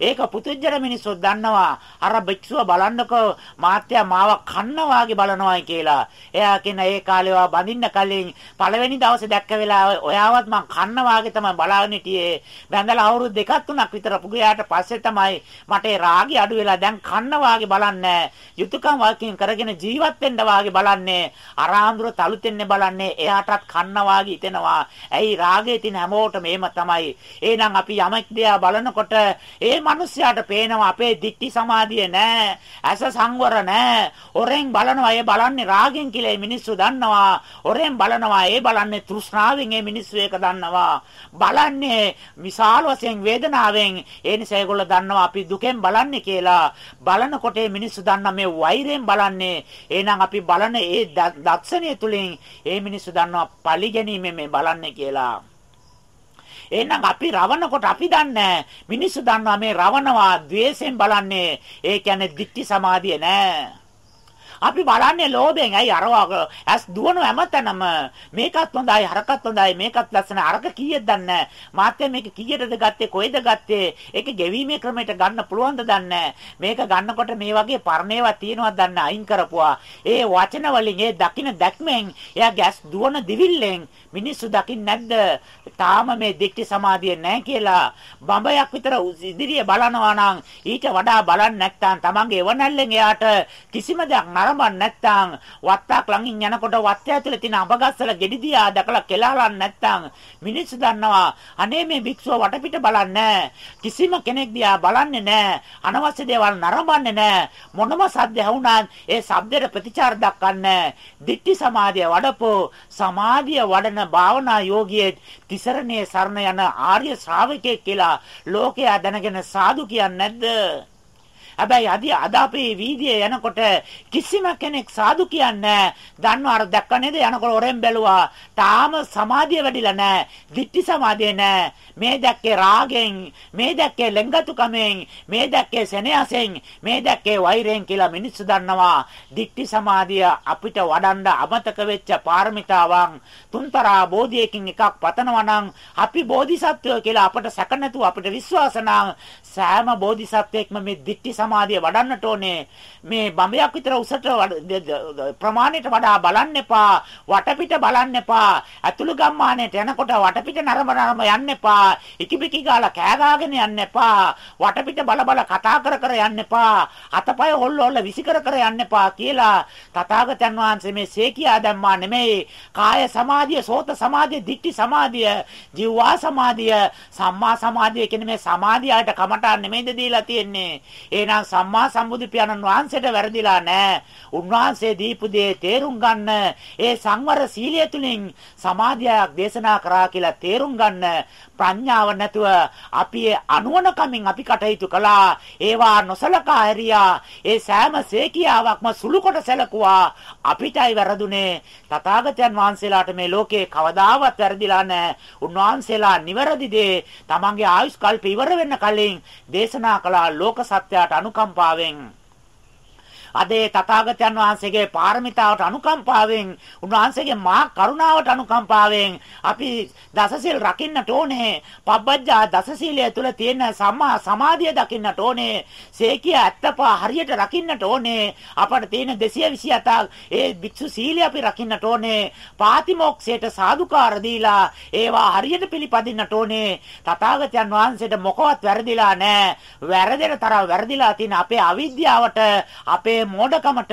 ඒක පුදුජන මිනිස්සු දන්නවා. අර භික්ෂුව බලන්නකෝ මාත්‍යා මාව කන්න වාගේ බලනවායි කියලා. එයා කියන ඒ කාලේ වා බඳින්න කලින් පළවෙනි දවසේ දැක්ක වෙලාව ඔයාවත් මං කන්න වාගේ තමයි බලාගෙන හිටියේ. බැඳලා අවුරුදු දෙකක් තුනක් විතර පුගයාට පස්සේ තමයි මට ඒ රාගය අඩු වෙලා දැන් කන්න වාගේ බලන්නේ. යුතුයකම් වාක්‍යයෙන් කරගෙන ජීවත් වෙන්න වාගේ බලන්නේ. අරාඳුර තලුතෙන්නේ බලන්නේ. එයාටත් කන්න වාගේ හිතෙනවා. ඇයි රාගයේ තියෙන හැමෝටම එහෙම තමයි. එහෙනම් අපි යමක් දිහා බලනකොට ඒ මිනිස්යාට පේනවා අපේ දික්ටි සමාධිය නෑ. ඇස සංවර නෑ. ඔරෙන් බලනවා ඒ බලන්නේ රාගෙන් කියලා මිනිස්සු දන්නවා. ඔරෙන් බලනවා ඒ බලන්නේ තෘෂ්ණාවෙන් ඒ මිනිස්සු ඒක දන්නවා. බලන්නේ විශාල වශයෙන් වේදනාවෙන් ඒ නිසා ඒගොල්ලෝ දන්නවා අපි දුකෙන් බලන්නේ කියලා. බලනකොට ඒ මිනිස්සු දන්නා මේ වෛරයෙන් බලන්නේ. එහෙනම් අපි බලන ඒ දක්ෂණය තුලින් ඒ මිනිස්සු දන්නවා පලි ගැනීමෙන් මේ බලන්නේ කියලා. එහෙනම් අපි රවණකොට අපි දන්නේ මිනිස්සු දන්නවා මේ රවණවා द्वේෂයෙන් බලන්නේ. ඒ කියන්නේ ditthi සමාධිය නෑ. අපි බලන්නේ ලෝභයෙන්. ඇයි අරවා ඇස් දුවන හැමතැනම මේකත් හොඳයි, අරකත් හොඳයි, මේකත් ලස්සන. අරක කීයද දන්නේ මාත්‍ය මේක කීයටද ගත්තේ, කොයිද ගත්තේ? ඒක ගෙවීමේ ක්‍රමයට ගන්න පුළුවන්ද දන්නේ මේක ගන්නකොට මේ වගේ පර්ණේවා තියෙනවද දන්නේ අයින් කරපුවා. ඒ වචන වලින් ඒ දකින්න දැක්මෙන් එයාගේ ඇස් දුවන දිවිල්ලෙන් මිනිස්සු දකින්නේ නැද්ද? තාම මේ දික්ටි සමාධිය නැහැ කියලා බඹයක් විතර ඉදිරිය බලනවා නම් ඊට වඩා බලන්නේ නැත්නම් Tamange එවනැල්ලෙන් එයාට කිසිම දෙයක් නරඹන්න නැත්නම් වත්තක් ළඟින් යනකොට වත්ත ඇතුලේ තියෙන අඹගස්සල ගෙඩි දිහා දැකලා කෙලාලන්න නැත්නම් මිනිස්සු දන්නවා අනේ මේ භික්ෂුව වටපිට බලන්නේ කිසිම කෙනෙක් දිහා බලන්නේ නැහැ. අනවශ්‍ය දේවල් නරඹන්නේ නැහැ. මොනම සද්ද ඇහුණත් ඒ ශබ්දයට ප්‍රතිචාර දක්වන්නේ දිට්ඨි සමාධිය වඩපෝ සමාධිය වඩන භාවනා යෝගියෙක් තිසරණේ සරණ යන ආර්ය ශ්‍රාවකයෙක් කියලා ලෝකයා දැනගෙන සාදු කියන්නේ නැද්ද? හැබැයි අද අද අපේ වීදියේ යනකොට කිසිම කෙනෙක් සාදු කියන්නේ දන්නව අර දැක්ක නේද යනකොට ඔරෙන් බැලුවා. තාම සමාධිය වැඩිලා නැහැ. ditthi සමාධිය නැහැ. මේ දැක්කේ රාගෙන්, මේ දැක්කේ ලෙන්ගතුකමෙන්, මේ දැක්කේ සෙනෙහසෙන්, මේ දැක්කේ වෛරයෙන් කියලා මිනිස්සු දන්නවා. ditthi සමාධිය අපිට වඩන්න අමතක වෙච්ච පාරමිතාවන් තුන්තරා බෝධියකින් එකක් පතනවා නම් අපි බෝධිසත්වය කියලා අපට සැක නැතුව අපිට විශ්වාස නම් සෑම බෝධිසත්වෙක්ම මේ ditthi සමාධිය වඩන්නට ඕනේ. මේ බඹයක් විතර උසට ප්‍රමාණයට වඩා බලන්න එපා. වටපිට බලන්න එපා. අතුළු ගම්මානයට යනකොට වටපිට නරඹ නරඹ යන්න එපා. ඉකිබිකි ගාලා කෑ ගාගෙන යන්න එපා. වටපිට බල බල කතා කර කර යන්න එපා. අතපය හොල්ල හොල්ල විසි කර කර යන්න එපා කියලා තථාගතයන් වහන්සේ මේ සේකියා දැම්මා නෙමෙයි. කාය සමාධිය, සෝත සමාධිය, ditthi සමාධිය, ජීවා සමාධිය, සම්මා සමාධිය කියන මේ සමාධියට කමටහන් නෙමෙයිද දීලා තියෙන්නේ. එහෙනම් සම්මා සම්බුදු පියාණන් වහන්සේට වැරදිලා නැහැ. උන්වහන්සේ දීපු දේ තේරුම් ගන්න ඒ සංවර සීලය තුලින් සමාධියක් දේශනා කරා කියලා තේරුම් ගන්න ප්‍රඥාව නැතුව අපි අනුවණකමින් අපි කටයුතු කළා. ඒවා නොසලකා හැරියා. ඒ සෑම සේකියාවක්ම සුළු කොට සැලකුවා. අපිටයි වැරදුනේ. තථාගතයන් වහන්සේලාට මේ ලෝකේ කවදාවත් වැරදිලා නැහැ. උන්වහන්සේලා නිවැරදි දේ තමන්ගේ ආයුෂ් කල්ප ඉවර වෙන්න කලින් දේශනා කළා ලෝක සත්‍යයට අනුකම්පාවෙන්. අද ඒ තථාගතයන් වහන්සේගේ පාරමිතාවට අනුකම්පාවෙන් උන්වහන්සේගේ මහා කරුණාවට අනුකම්පාවෙන් අපි දසසිල් රකින්නට ඕනේ. පබ්බජ්ජා දසසීලය තුල තියෙන සම්මා සමාධිය දකින්නට ඕනේ. සේකිය ඇත්තපා හරියට රකින්නට ඕනේ. අපට තියෙන 227ක් ඒ භික්ෂු සීලය අපි රකින්නට ඕනේ. පාතිමොක්ෂයට සාදුකාර දීලා ඒවා හරියට පිළිපදින්නට ඕනේ. තථාගතයන් වහන්සේට මොකවත් වැරදිලා නැහැ. වැරදෙන තරම් වැරදිලා තියෙන අපේ අවිද්‍යාවට අපේ අපේ මෝඩකමට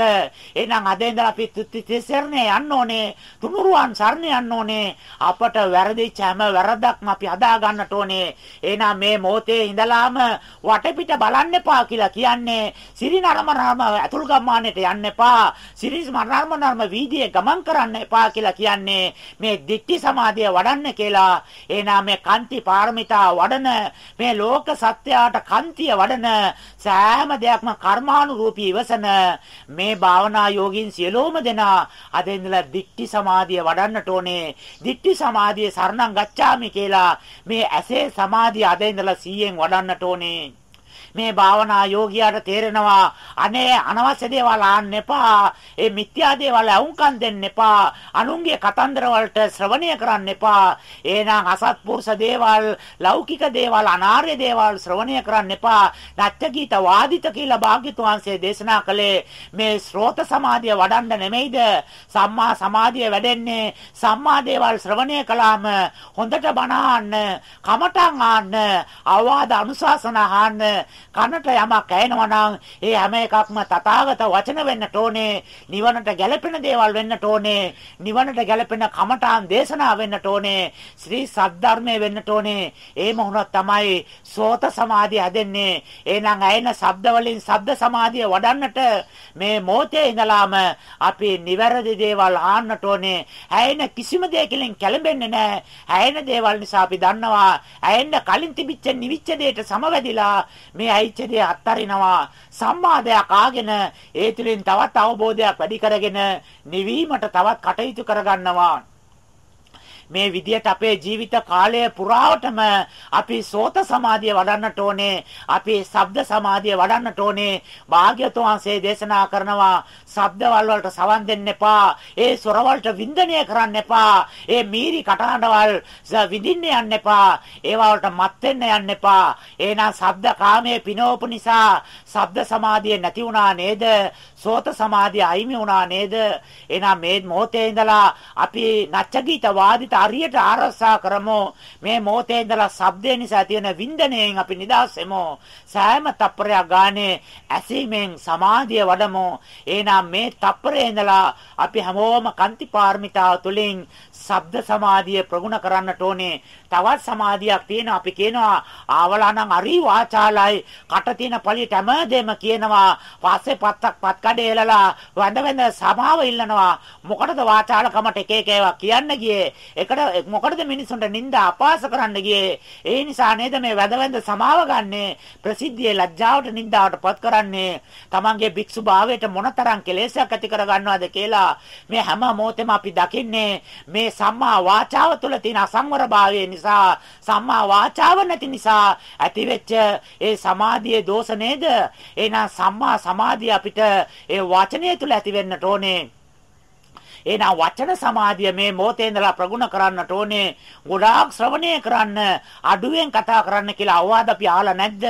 එහෙනම් අද ඉඳලා අපි තිසරණේ යන්න ඕනේ තුනුරුවන් සරණ යන්න ඕනේ. අපට වැරදිච්ච හැම වැරද්දක්ම අපි අදා ගන්නට ඕනේ. එහෙනම් මේ මොහොතේ ඉඳලාම වටපිට බලන්න එපා කියලා කියන්නේ සිරි නරම නරම අතුල් ගම්මානයට යන්න එපා. සිරි නරම නරම වීදියේ ගමන් කරන්න එපා කියලා කියන්නේ මේ දික්ටි සමාධිය වඩන්න කියලා. එහෙනම් මේ කාන්ති පාරමිතා වඩන මේ ලෝක සත්‍යයට කාන්තිය වඩන සෑම දෙයක්ම කර්මානුරූපී ඉවසන මේ භාවනා යෝගින් සියලෝම දෙනා අද ඉඳලා දික්ටි සමාධිය වඩන්නට ඕනේ. දික්ටි සමාධිය සරණං ගච්ඡාමි කියලා මේ ඇසේ සමාධිය අද ඉඳලා 100න් වඩන්නට ඕනේ. මේ භාවනා යෝගියාට තේරෙනවා අනේ අනවශ්‍ය දේවල් ආන්න එපා. ඒ මිත්‍යා දේවල් අහුම්කම් දෙන්න එපා. අනුන්ගේ කතන්දර වලට ශ්‍රවණය කරන්න එපා. එහෙනම් අසත්පුරුෂ දේවල්, ලෞකික දේවල්, අනාර්ය දේවල් ශ්‍රවණය කරන්න එපා. නැත්‍යගීත වාදිත කියලා භාග්‍යතුන් වහන්සේ දේශනා කළේ මේ ශ්‍රෝත සමාධිය වඩන්න නෙමෙයිද? සම්මා සමාධිය වැඩෙන්නේ සම්මා දේවල් ශ්‍රවණය කළාම හොඳට බණ අහන්න, කමඨං අහන්න, අවවාද අනුශාසන අහන්න කනට යමක් ඇහෙනවා නම් ඒ හැම එකක්ම තථාගත වචන වෙන්නට ඕනේ. නිවනට ගැලපෙන දේවල් වෙන්නට ඕනේ. නිවනට ගැලපෙන කමඨාන් දේශනා වෙන්නට ඕනේ. ශ්‍රී සද්ධර්මයේ වෙන්නට ඕනේ. එහෙම වුණොත් තමයි සෝත සමාධිය හැදෙන්නේ. එහෙනම් ඇයෙන ශබ්ද වලින් ශබ්ද සමාධිය වඩන්නට මේ මොහොතේ ඉඳලාම අපි නිවැරදි දේවල් ආන්නට ඕනේ. ඇයෙන කිසිම දෙයකින් කැළඹෙන්නේ නැහැ. ඇයෙන දේවල් නිසා අපි දන්නවා ඇයෙන්න කලින් තිබිච්ච නිවිච්ච දෙයට සමවැදිලා මේ මේ ඇයිච්චදී අත්තරිනවා. සම්මාදයක් ආගෙන ඒ තුලින් තවත් අවබෝධයක් වැඩි කරගෙන නිවීමට තවත් කටයුතු කරගන්නවා. මේ විදියට අපේ ජීවිත කාලය පුරාවටම අපි සෝත සමාධිය වඩන්නට ඕනේ. අපි ශබ්ද සමාධිය වඩන්නට ඕනේ. භාග්‍යතුන් වහන්සේ දේශනා කරනවා ශබ්දවල වලට සවන් දෙන්න එපා. ඒ ස්වර වලට වින්දනය කරන්න එපා. ඒ මීරි කටහඬවල් විඳින්න යන්න එපා. ඒවා වලට මත් වෙන්න යන්න එපා. එහෙනම් ශබ්ද කාමයේ පිනෝපු නිසා ශබ්ද සමාධිය නැති වුණා නේද? සෝත සමාධිය අයිමි වුණා නේද? එහෙනම් මේ මොහොතේ ඉඳලා අපි නච්චගීත වාදිත අරියට ආරසා කරමු. මේ මොහොතේ ඉඳලා ශබ්දේ නිසා තියෙන වින්දනයෙන් අපි නිදහස් වෙමු. සෑම තප්පරයක් ගානේ ඇසීමෙන් සමාධිය වඩමු. එහෙනම් මේ තප්පරේ ඉඳලා අපි හැමෝම කන්ති පාරමිතාව තුළින් ශබ්ද සමාධිය ප්‍රගුණ කරන්නට ඕනේ. තවත් සමාධියක් තියෙනවා. අපි කියනවා ආවලා නම් අරි වාචාලයි කට තියෙන පළියට හැමදේම කියනවා. පස්සේ පත්තක් පත් කඩේ එලලා වඳ වඳ සමාව ඉල්ලනවා. මොකටද වාචාලකමට එක එක ඒවා කියන්න ගියේ? එකට මොකටද මිනිසුන්ට නිନ୍ଦා අපාස කරන්න ගියේ? ඒ නිසා නේද මේ වැඳ වැඳ සමාව ගන්නෙ ප්‍රසිද්ධියේ ලැජ්ජාවට නින්දාවට පත් කරන්නේ. Tamange භික්ෂු භාවයට මොනතරම් කෙලෙසයක් ඇති කර ගන්නවද කියලා මේ හැම මොහොතෙම අපි දකින්නේ මේ සම්මා වාචාව තුළ තියෙන අසංවරභාවය නිසා සම්මා වාචාව නැති නිසා ඇතිවෙච්ච ඒ සමාධියේ දෝෂ නේද? එහෙනම් සම්මා සමාධිය අපිට ඒ වචනය තුළ ඇති වෙන්නට ඕනේ. එහෙනම් වචන සමාධිය මේ මොහොතේ ඉඳලා ප්‍රගුණ කරන්නට ඕනේ. ගොඩාක් ශ්‍රවණය කරන්න, අඩුවෙන් කතා කරන්න කියලා අවවාද අපි අහලා නැද්ද?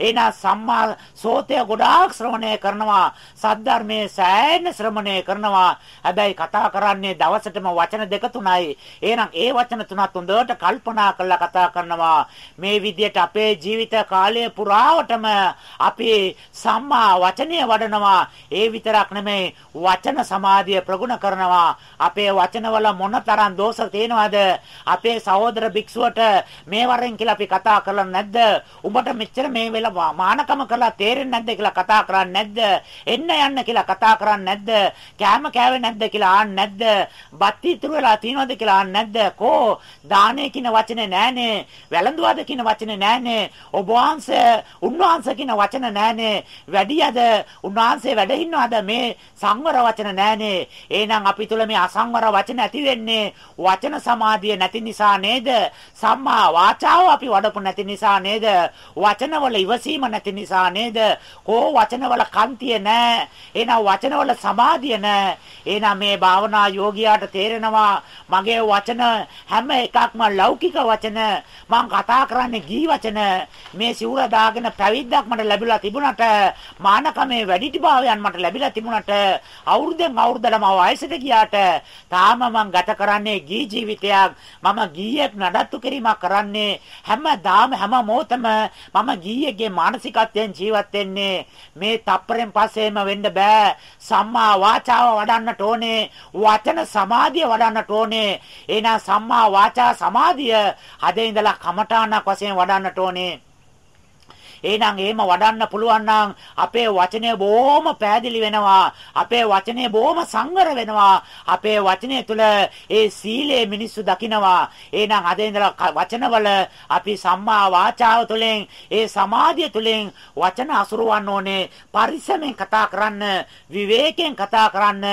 එහෙනම් සම්මා සෝතය ගොඩාක් ශ්‍රවණය කරනවා. සද්ධර්මයේ සෑහෙන ශ්‍රවණය කරනවා. හැබැයි කතා කරන්නේ දවසටම වචන දෙක තුනයි. එහෙනම් ඒ වචන තුනත් හොඳට කල්පනා කරලා කතා කරනවා. මේ විදිහට අපේ ජීවිත කාලය පුරාවටම අපි සම්මා වචනය වඩනවා. ඒ විතරක් නෙමෙයි වචන සමාධිය ප්‍රගුණ කරනවා. කරනවා. අපේ වචනවල මොනතරම් දෝෂ තියෙනවද? අපේ සහෝදර භික්ෂුවට මේ වරෙන් කියලා අපි කතා කරලා නැද්ද? උඹට මෙච්චර මේ වෙලාව මානකම කරලා තේරෙන්නේ නැද්ද කියලා කතා කරන්නේ නැද්ද? එන්න යන්න කියලා කතා කරන්නේ නැද්ද? කෑම කෑවේ නැද්ද කියලා ආන්නේ නැද්ද? බත් ඉතුරු වෙලා තියෙනවද කියලා ආන්නේ නැද්ද? කෝ දානේ කියන වචනේ නෑනේ. වැළඳුවද කියන වචනේ නෑනේ. ඔබ වහන්සේ උන්වහන්සේ කියන වචන නෑනේ. වැඩියද උන්වහන්සේ වැඩ ඉන්නවද මේ සංවර වචන නෑනේ. එහෙනම් අපි තුල මේ අසංවර වචන ඇති වෙන්නේ වචන සමාධිය නැති නිසා නේද? සම්මා වාචාව අපි වඩපු නැති නිසා නේද? වචනවල ඉවසීම නැති නිසා නේද? කෝ වචනවල කන්තිය නැහැ. එහෙනම් වචනවල සමාධිය නැහැ. එහෙනම් මේ භාවනා යෝගියාට තේරෙනවා මගේ වචන හැම එකක්ම ලෞකික වචන. මං කතා කරන්නේ ගී වචන. මේ සිවුර දාගෙන පැවිද්දක් මට ලැබිලා තිබුණට මානකමේ වැඩිටිභාවයන් මට ලැබිලා තිබුණට අවුරුද්දෙන් අවුරුද්දටම වයසට ගියාට තාම මං ගත කරන්නේ ගී ජීවිතයක්. මම ගීයක් නඩත්තු කිරීමක් කරන්නේ හැමදාම හැම මොහොතම මම ගීයේගේ මානසිකත්වයෙන් ජීවත් වෙන්නේ. මේ තප්පරෙන් පස්සේම වෙන්න බෑ. සම්මා වාචාව වඩන්නට ඕනේ. වචන සමාධිය වඩන්නට ඕනේ. එහෙනම් සම්මා වාචා සමාධිය හදේ ඉඳලා කමඨාණක් වශයෙන් වඩන්නට ඕනේ. එහෙනම් එහෙම වඩන්න පුළුවන් නම් අපේ වචනය බොහොම පැහැදිලි වෙනවා. අපේ වචනය බොහොම සංවර වෙනවා. අපේ වචනය තුළ ඒ සීලයේ මිනිස්සු දකිනවා. එහෙනම් අද ඉඳලා වචනවල අපි සම්මා වාචාව තුළින් ඒ සමාධිය තුළින් වචන අසුරවන්න ඕනේ. පරිස්සමෙන් කතා කරන්න, විවේකයෙන් කතා කරන්න,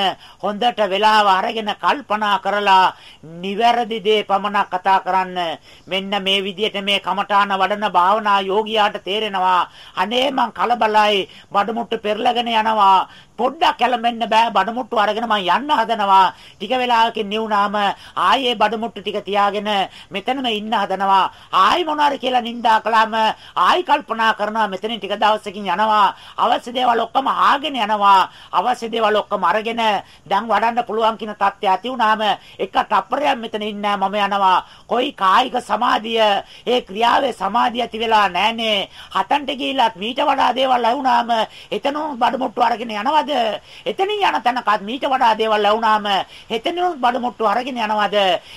හොඳට වෙලාව අරගෙන කල්පනා කරලා නිවැරදි දේ පමණක් කතා කරන්න. මෙන්න මේ විදිහට මේ කමඨාන වඩන භාවනා යෝගියාට තේරෙන යනවා. අනේ මං කලබලයි. බඩමුට්ටු පෙරලගෙන යනවා. පොඩ්ඩක් කැළඹෙන්න බෑ. බඩමුට්ටු අරගෙන මං යන්න හදනවා. ටික වෙලාවකින් නිවුනාම ආයේ බඩමුට්ටු ටික තියාගෙන මෙතනම ඉන්න හදනවා. ආයි මොනවාරි කියලා නින්දා කළාම ආයි කල්පනා කරනවා මෙතනින් ටික දවසකින් යනවා. අවශ්‍ය දේවල් ඔක්කොම ආගෙන යනවා. අවශ්‍ය දේවල් ඔක්කොම අරගෙන දැන් වඩන්න පුළුවන් කියන තත්ත්වය ඇති වුණාම එක තප්පරයක් මෙතන ඉන්නේ මම යනවා. කොයි කායික සමාධිය? ඒ ක්‍රියාවේ සමාධිය ඇති වෙලා නැහනේ. හතන්ට ගිහිල්ලත් මීට වඩා දේවල් ලැබුණාම එතනම බඩමුට්ටු අරගෙන යනවා යනවද? එතනින් යන තැනකත් මීට වඩා දේවල් ලැබුණාම එතනින් බඩමුට්ටු අරගෙන යනවද?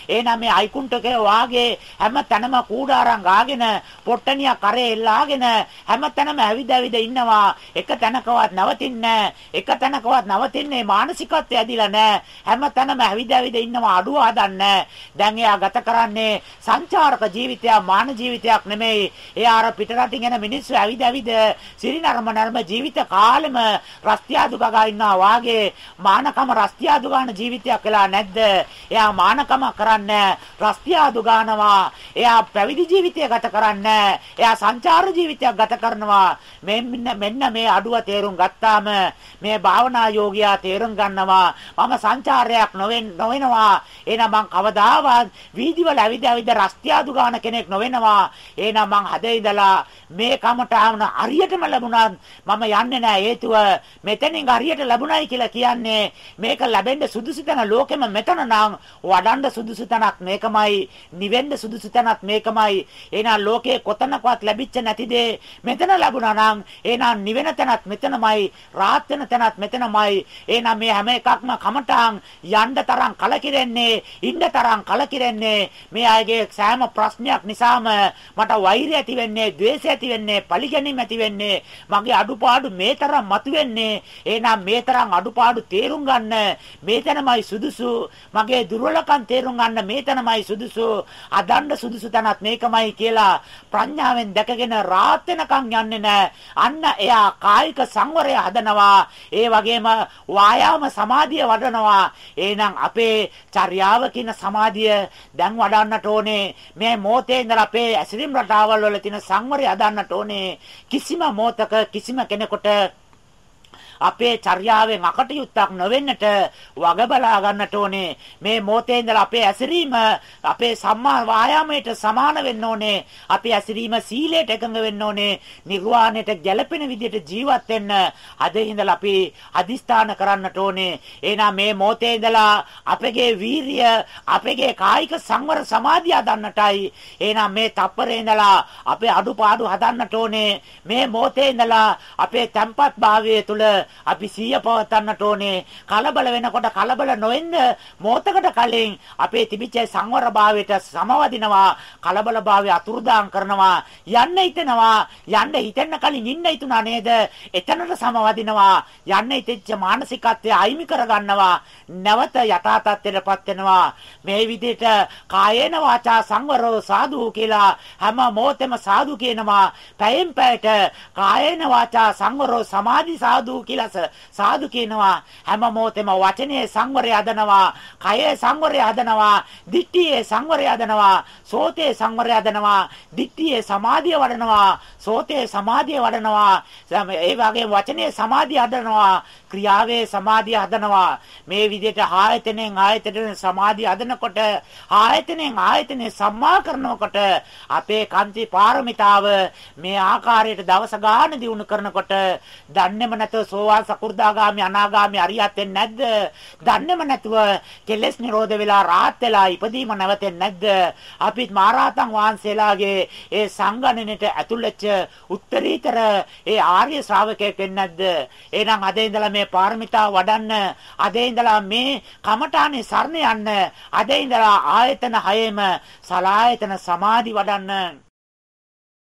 එහෙනම් මේ අයිකුන්ටකේ වාගේ හැම තැනම කූඩාරම් ගාගෙන පොට්ටනිය කරේ එල්ලාගෙන හැම තැනම ඇවිද ඇවිද ඉන්නවා. එක තැනකවත් නවතින්නේ එක තැනකවත් නවතින්නේ මානසිකත්වය ඇදිලා නැහැ. හැම තැනම ඇවිද ඇවිද ඉන්නවා අඩුව හදන්නේ. දැන් එයා ගත කරන්නේ සංචාරක ජීවිතයක් මාන ජීවිතයක් නෙමෙයි. එයා අර පිටරටින් එන මිනිස්සු මිනිස්සු ඇවිද ඇවිද සිරිනරම නරම ජීවිත කාලෙම රස්තියාදු ගගා ඉන්නවා වාගේ මානකම රස්තියාදු ගන්න ජීවිතයක් වෙලා නැද්ද? එයා මානකම කරන්නේ රස්තියාදු ගන්නවා. එයා පැවිදි ජීවිතය ගත කරන්නේ එයා සංචාර ජීවිතයක් ගත කරනවා. මෙන්න මෙන්න මේ අඩුව තේරුම් ගත්තාම මේ භාවනා යෝගියා තේරුම් ගන්නවා මම සංචාරයක් නොවෙනවා. එහෙනම් මං කවදාවත් වීදිවල ඇවිද ඇවිද රස්තියාදු ගන්න කෙනෙක් නොවෙනවා. එහෙනම් මං හදේ ඉඳලා මේ කමටහන හරියටම ලැබුණත් මම යන්නේ නැහැ හේතුව මෙතනින් හරියට ලැබුණයි කියලා කියන්නේ. මේක ලැබෙන්න සුදුසු තැන ලෝකෙම මෙතන නම් වඩන්න සුදුසු තැනක් මේකමයි නිවෙන්න සුදුසු තැනක් මේකමයි. එහෙනම් ලෝකේ කොතනකවත් ලැබිච්ච නැති දේ මෙතන ලැබුණා නම් එහෙනම් නිවෙන තැනත් මෙතනමයි රාහත් වෙන තැනත් මෙතනමයි. එහෙනම් මේ හැම එකක්ම කමටහන් යන්න තරම් කලකිරෙන්නේ ඉන්න තරම් කලකිරෙන්නේ මේ අයගේ සෑම ප්‍රශ්නයක් නිසාම මට වෛරය ඇති වෙන්නේ ද්වේෂය ඇති වෙන්නේ පරිගැනීම ඇති වෙන්නේ මගේ අඩුපාඩු මේ තරම් මතුවෙන්නේ. එහෙනම් මේ තරම් අඩුපාඩු තේරුම් ගන්න මේ තැනමයි සුදුසු. මගේ දුර්වලකම් තේරුම් ගන්න මේ තැනමයි සුදුසු. අදණ්ඩ සුදුසු තැනත් මේකමයි කියලා ප්‍රඥාවෙන් දැකගෙන රාත් වෙනකන් යන්නේ නැහැ අන්න එයා කායික සංවරය හදනවා. ඒ වගේම වායාම සමාධිය වඩනවා. එහෙනම් අපේ චර්යාව කියන සමාධිය දැන් වඩන්නට ඕනේ. මේ මොහොතේ ඉඳලා අපේ ඇසිරීම රටාවල් වල තියෙන සංවරය හදන්නට ඕනේ. කිසිම මොහතක කිසිම කෙනෙකුට අපේ චර්යාවෙන් අකටයුත්තක් නොවෙන්නට වග බලා ගන්නට ඕනේ. මේ මොහොතේ ඉඳලා අපේ ඇසිරීම අපේ සම්මා වායාමයට සමාන වෙන්න ඕනේ. අපේ ඇසිරීම සීලයට එකඟ වෙන්න ඕනේ. නිර්වාණයට ගැළපෙන විදිහට ජීවත් වෙන්න අද ඉඳලා අපි අදිස්ථාන කරන්නට ඕනේ. එහෙනම් මේ මොහොතේ ඉඳලා අපගේ වීරිය, අපගේ කායික සංවර සමාධිය හදන්නටයි. එහෙනම් මේ තප්පරේ ඉඳලා අපේ අඩුපාඩු හදන්නට ඕනේ. මේ මොහොතේ ඉඳලා අපේ තැම්පත් භාවය තුළ අපි සිහිය පවත්වන්නට ඕනේ. කලබල වෙනකොට කලබල නොවෙන්න මොහොතකට කලින් අපේ තිබිච්ච සංවරභාවයට සමවදිනවා. කලබලභාවය අතුරුදාන් කරනවා. යන්න හිතෙනවා. යන්න හිතෙන්න කලින් ඉන්න හිතුණා නේද? එතනට සමවදිනවා. යන්න හිතෙච්ච මානසිකත්වය අයිමි කරගන්නවා. නැවත යථා තත්ත්වයටපත් වෙනවා. මේ විදිහට කායේන වාචා සංවරෝ සාදු කියලා හැම මොහොතෙම සාදු කියනවා. පැයෙන් පැයට කායේන වාචා සංවරෝ සමාධි සාදු කියලා කියලා සාදු කියනවා. හැම මොහොතෙම වචනේ සංවරය හදනවා කයේ සංවරය හදනවා දිට්ඨියේ සංවරය හදනවා සෝතේ සංවරය හදනවා දිට්ඨියේ සමාධිය වඩනවා සෝතේ සමාධිය වඩනවා ඒ වගේ වචනේ සමාධිය හදනවා ක්‍රියාවේ සමාධිය හදනවා. මේ විදිහට ආයතනෙන් ආයතනෙන් සමාධිය හදනකොට ආයතනෙන් ආයතනෙ සම්මා කරනකොට අපේ කාන්ති පාරමිතාව මේ ආකාරයට දවස ගාන දිනු කරනකොට දන්නේම නැතෝ සෝවාන් සකු르දාගාමි අනාගාමි අරියත් වෙන්නේ නැද්ද? දන්නේම නැතුව කෙලෙස් නිරෝධ වෙලා රාහත් වෙලා ඉපදීම නැවතෙන්නේ නැද්ද? අපිත් මහරහතන් වහන්සේලාගේ ඒ සංගණනෙට ඇතුල් වෙච්ච උත්තරීතර ඒ ආර්ය ශ්‍රාවකයෙක් වෙන්නේ නැද්ද? එහෙනම් අද ඉඳලා මේ පාරමිතා වඩන්න, අද ඉඳලා මේ කමඨානේ සරණ යන්න, අද ඉඳලා ආයතන හයේම සලායතන සමාධි වඩන්න